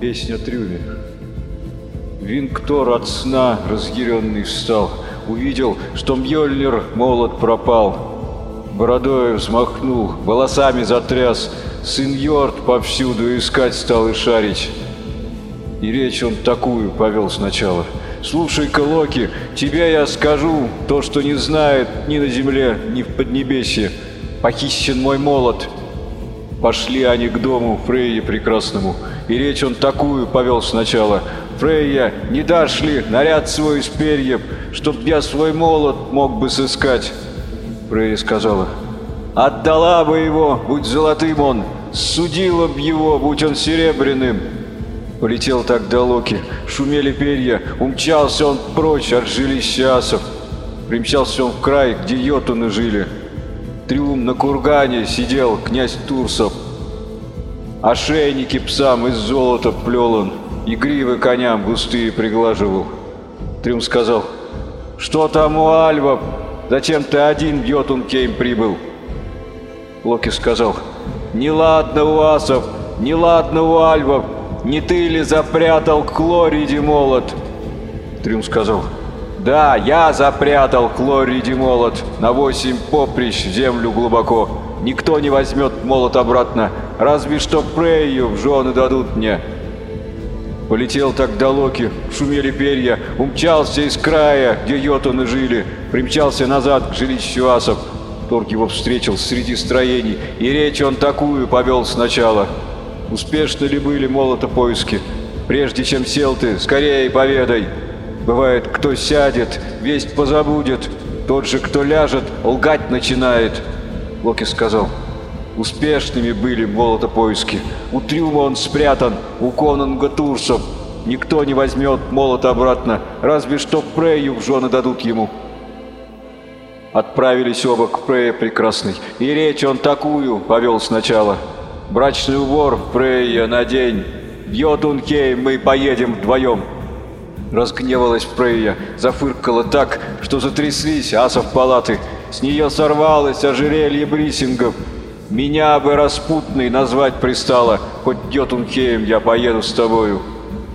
Песня Трюме. Винктор от сна разъяренный встал, Увидел, что Мьёльнир молот пропал. Бородой взмахнул, волосами затряс, Сын Йорд повсюду искать стал и шарить. И речь он такую повел сначала. «Слушай-ка, Локи, тебе я скажу то, что не знает ни на земле, ни в Поднебесье. Похищен мой молот, Пошли они к дому Фрейе прекрасному, и речь он такую повел сначала. «Фрейя, не дашь ли наряд свой из перьев, чтоб я свой молот мог бы сыскать?» Фрейя сказала, «Отдала бы его, будь золотым он, судила б его, будь он серебряным». Полетел так до Локи, шумели перья, умчался он прочь от жилища асов. Примчался он в край, где йотуны жили. Трюм на кургане сидел князь Турсов. Ошейники псам из золота плел он, и гривы коням густые приглаживал. Трюм сказал, «Что там у альвов? Зачем ты один в Йотункейм прибыл?» Локи сказал, «Неладно у асов, неладно у альвов, не ты ли запрятал к Лориде молот?» Трюм сказал, да, я запрятал Клориди молот на восемь поприщ в землю глубоко. Никто не возьмет молот обратно, разве что Прею в жены дадут мне. Полетел тогда Локи, шумели перья, умчался из края, где йотуны жили, примчался назад к жилищу асов. Торг его встретил среди строений, и речь он такую повел сначала. Успешны ли были молота поиски? Прежде чем сел ты, скорее поведай, Бывает, кто сядет, весть позабудет. Тот же, кто ляжет, лгать начинает. Локи сказал. Успешными были молотопоиски. У Трюма он спрятан, у Конунга Турсов. Никто не возьмет молот обратно, разве что Прею в жены дадут ему. Отправились оба к Прее прекрасной, и речь он такую повел сначала. Брачный убор Прея на день. В Йотунхейм мы поедем вдвоем. Разгневалась Фрейя, зафыркала так, что затряслись асов палаты. С нее сорвалось ожерелье брисингов. Меня бы распутный назвать пристало, хоть Йотунхеем я поеду с тобою.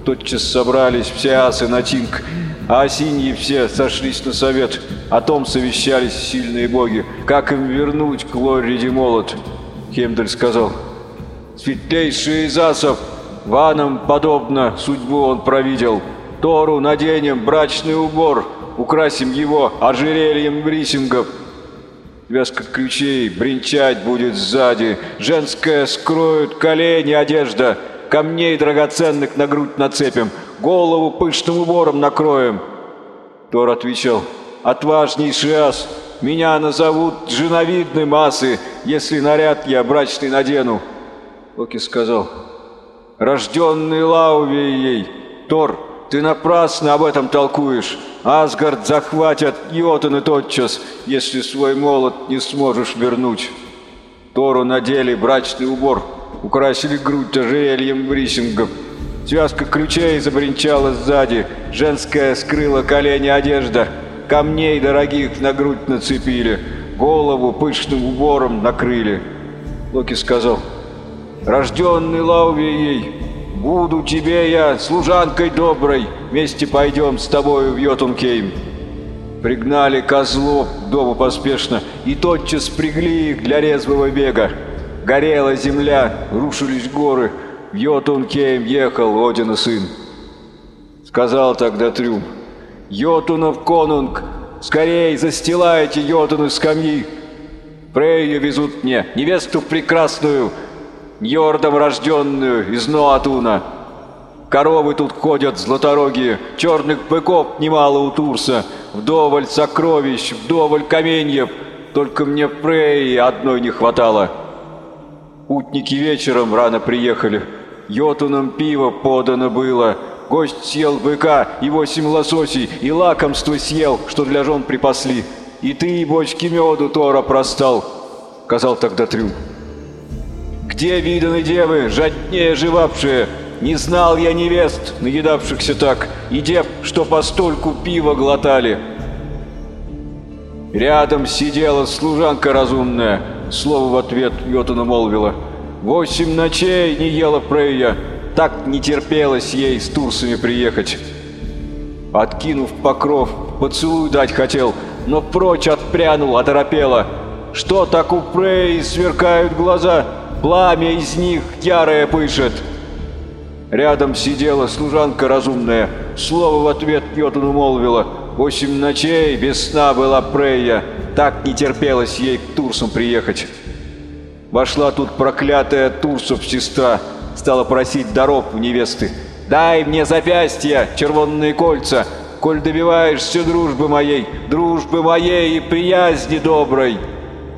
Тотчас собрались все асы на тинг, а осиньи все сошлись на совет. О том совещались сильные боги, как им вернуть к Лорриде молот. Хемдаль сказал, «Светлейший из асов, ванам подобно судьбу он провидел». Тору наденем брачный убор, украсим его ожерельем брисингов. Вязка ключей бренчать будет сзади, женская скроют колени одежда, камней драгоценных на грудь нацепим, голову пышным убором накроем. Тор отвечал, отважнейший ас, меня назовут женовидным асы, если наряд я брачный надену. Локи сказал, рожденный Лаувией, Тор, ты напрасно об этом толкуешь. Асгард захватят Йотуны тотчас, если свой молот не сможешь вернуть. Тору надели брачный убор, украсили грудь ожерельем брисингов. Связка ключей забринчала сзади, женская скрыла колени одежда, камней дорогих на грудь нацепили, голову пышным убором накрыли. Локи сказал, «Рожденный Лаувией, Буду тебе я служанкой доброй, вместе пойдем с тобою в Йотункейм. Пригнали козлов к дому поспешно, и тотчас пригли их для резвого бега. Горела земля, рушились горы, в Йотункейм ехал Один сын. Сказал тогда Трюм, «Йотунов конунг, скорей застилайте Йотуны скамьи! Фрейю везут мне, невесту прекрасную, Ньордом рожденную из Ноатуна. Коровы тут ходят златорогие, черных быков немало у Турса, вдоволь сокровищ, вдоволь каменьев, только мне Фреи одной не хватало. Путники вечером рано приехали, йотуном пиво подано было, гость съел быка и восемь лососей, и лакомство съел, что для жен припасли. И ты, бочки меду, Тора, простал, — сказал тогда Трюм. Где виданы девы, жаднее живавшие? Не знал я невест, наедавшихся так, и дев, что постольку пива глотали. Рядом сидела служанка разумная, слово в ответ Йотуна молвила. Восемь ночей не ела Фрейя, так не терпелось ей с турсами приехать. Откинув покров, поцелуй дать хотел, но прочь отпрянул, оторопело. Что так у Прей сверкают глаза, пламя из них ярое пышет. Рядом сидела служанка разумная, слово в ответ Йотуну молвила. Восемь ночей без сна была Прея, так не терпелось ей к Турсам приехать. Вошла тут проклятая Турсов сестра, стала просить даров у невесты. «Дай мне запястья, червонные кольца, коль добиваешься дружбы моей, дружбы моей и приязни доброй!»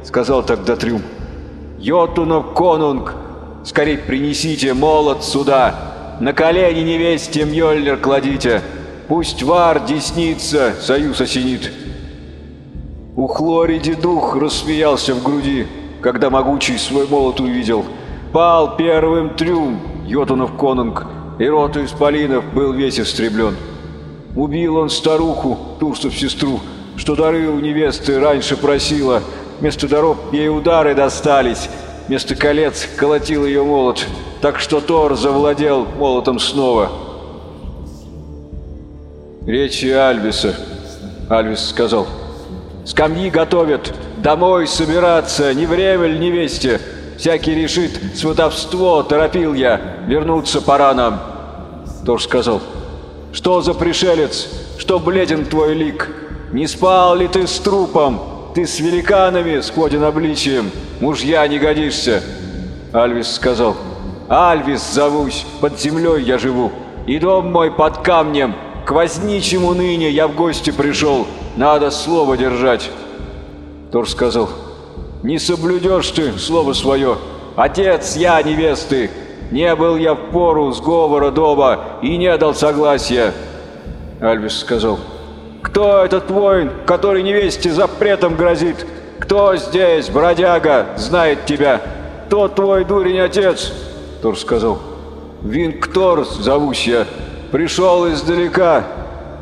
Сказал тогда Трюм. «Йотунов конунг, скорей принесите молот сюда!» На колени невесте Мьёльнир кладите, Пусть вар десница союз осенит. У Хлориди дух рассмеялся в груди, Когда могучий свой молот увидел. Пал первым трюм, Йотунов конунг, И роту исполинов был весь истреблен. Убил он старуху, Турсов сестру, Что дары у невесты раньше просила, Вместо даров ей удары достались, Вместо колец колотил ее молот — так что Тор завладел молотом снова. Речи Альвиса. Альвис сказал. Скамьи готовят, домой собираться, не время ли невесте? Всякий решит, сватовство, торопил я, вернуться пора нам. Тор сказал. Что за пришелец? Что бледен твой лик? Не спал ли ты с трупом? Ты с великанами сходен обличием, мужья не годишься. Альвис сказал. Альвис зовусь, под землей я живу, и дом мой под камнем. К возничему ныне я в гости пришел, надо слово держать. Тор сказал, не соблюдешь ты слово свое, отец я невесты, не был я в пору сговора дома и не дал согласия. Альвис сказал, кто этот воин, который невесте запретом грозит? Кто здесь, бродяга, знает тебя? Кто твой дурень отец?» Тор сказал. «Винктор зовусь я. Пришел издалека.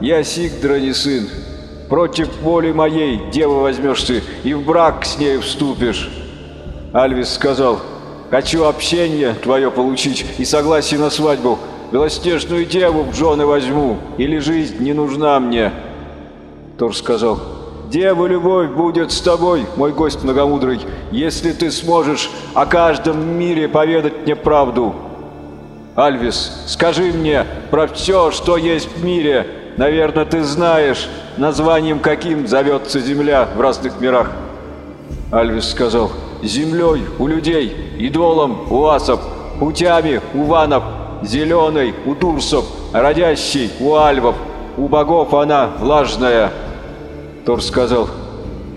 Я Сигдра сын. Против воли моей деву возьмешь ты и в брак с ней вступишь». Альвис сказал. «Хочу общение твое получить и согласие на свадьбу. Белоснежную деву в жены возьму, или жизнь не нужна мне». Тор сказал. Дева любовь будет с тобой, мой гость многомудрый, если ты сможешь о каждом мире поведать мне правду. Альвис, скажи мне про все, что есть в мире. Наверное, ты знаешь, названием каким зовется Земля в разных мирах. Альвис сказал, землей у людей, идолом у асов, путями у ванов, зеленой у турсов, родящей у альвов, у богов она влажная, Тор сказал,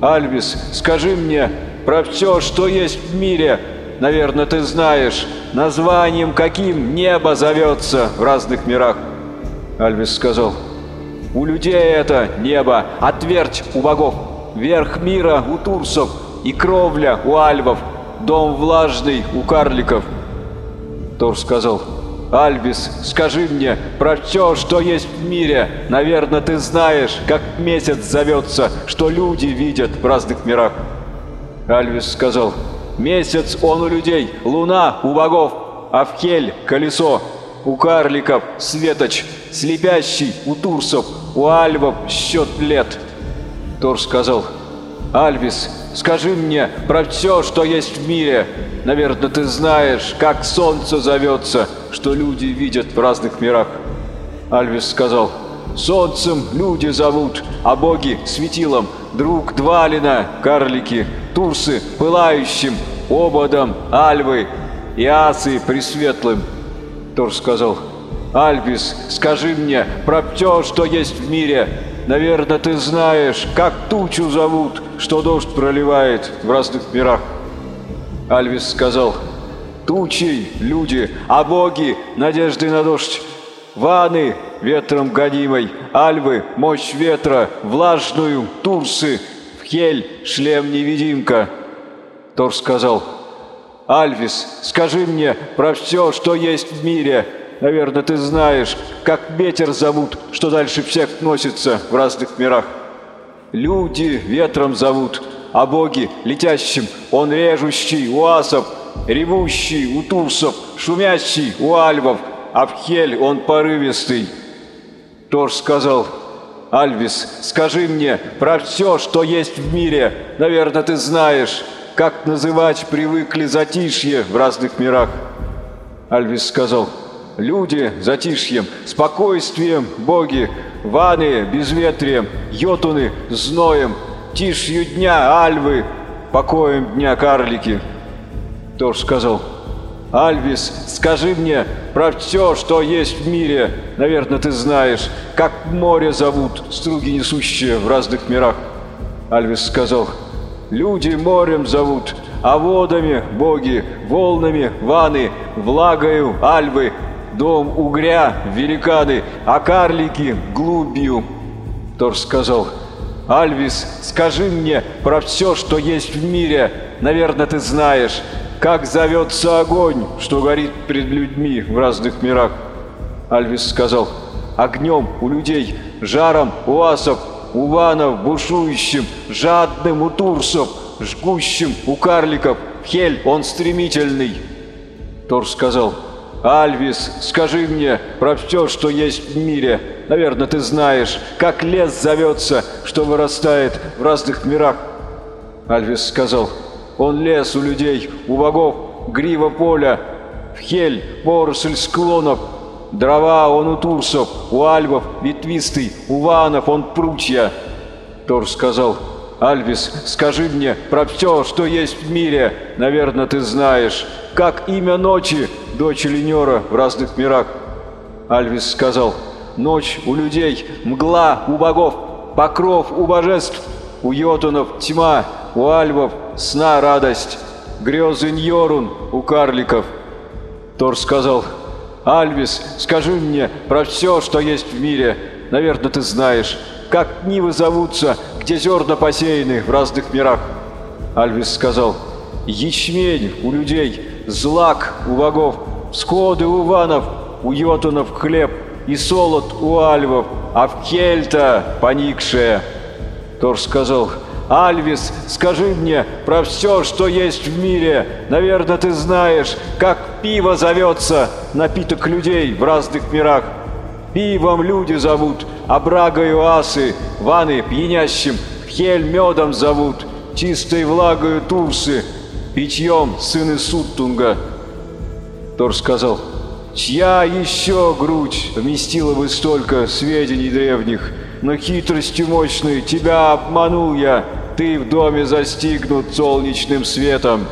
«Альвис, скажи мне про все, что есть в мире. Наверное, ты знаешь, названием каким небо зовется в разных мирах». Альвис сказал, «У людей это небо, а твердь у богов, верх мира у турсов и кровля у альвов, дом влажный у карликов». Тор сказал, Альвис, скажи мне про все, что есть в мире. Наверное, ты знаешь, как месяц зовется, что люди видят в разных мирах. Альвис сказал, месяц он у людей, луна у богов, Авхель – колесо, у карликов – светоч, слепящий у турсов, у альвов – счет лет. Тор сказал, Альвис, скажи мне про все, что есть в мире. Наверное, ты знаешь, как солнце зовется, что люди видят в разных мирах. Альвис сказал, солнцем люди зовут, а боги светилом, друг Двалина, карлики, турсы пылающим, ободом, альвы и асы пресветлым. Тор сказал, Альвис, скажи мне про все, что есть в мире, Наверное, ты знаешь, как тучу зовут, что дождь проливает в разных мирах. Альвис сказал, тучей люди, а боги надежды на дождь. Ваны ветром гонимой, альвы мощь ветра, влажную турсы, в хель шлем-невидимка. Тор сказал, Альвис, скажи мне про все, что есть в мире, Наверное, ты знаешь, как ветер зовут, что дальше всех носится в разных мирах. Люди ветром зовут, а боги летящим, он режущий у асов, ревущий у турсов, шумящий у альвов, а в Хель он порывистый. Тор сказал, Альвис, скажи мне про все, что есть в мире. Наверное, ты знаешь, как называть привыкли затишье в разных мирах. Альвис сказал, люди затишьем, спокойствием боги, ваны безветрием, йотуны зноем, тишью дня альвы, покоем дня карлики. Тор сказал, Альвис, скажи мне про все, что есть в мире. Наверное, ты знаешь, как море зовут, струги несущие в разных мирах. Альвис сказал, люди морем зовут, а водами боги, волнами ваны, влагою альвы, дом угря великаны, а карлики глубью. Тор сказал, Альвис, скажи мне про все, что есть в мире. Наверное, ты знаешь, как зовется огонь, что горит перед людьми в разных мирах? Альвис сказал, огнем у людей, жаром у асов, у ванов бушующим, жадным у турсов, жгущим у карликов. Хель, он стремительный. Тор сказал, Альвис, скажи мне про все, что есть в мире. Наверное, ты знаешь, как лес зовется, что вырастает в разных мирах. Альвис сказал, он лес у людей, у богов, грива поля, в хель, поросль склонов, дрова он у турсов, у альвов ветвистый, у ванов он прутья. Тор сказал, Альвис, скажи мне про все, что есть в мире. Наверное, ты знаешь, как имя ночи, дочь Ленера в разных мирах. Альвис сказал, ночь у людей, мгла у богов, покров у божеств, у йотунов тьма, у альвов сна радость, грезы Ньорун у карликов. Тор сказал, Альвис, скажи мне про все, что есть в мире. Наверное, ты знаешь, как нивы зовутся, где зерна посеяны в разных мирах. Альвис сказал, ячмень у людей, злак у богов, сходы у ванов, у йотунов хлеб и солод у альвов, а в кельта поникшая. Тор сказал, Альвис, скажи мне про все, что есть в мире. Наверное, ты знаешь, как пиво зовется, напиток людей в разных мирах. Пивом люди зовут, а асы, ваны пьянящим, хель медом зовут, чистой влагою турсы, питьем сыны Суттунга. Тор сказал, чья еще грудь вместила бы столько сведений древних, но хитростью мощной тебя обманул я, ты в доме застигнут солнечным светом.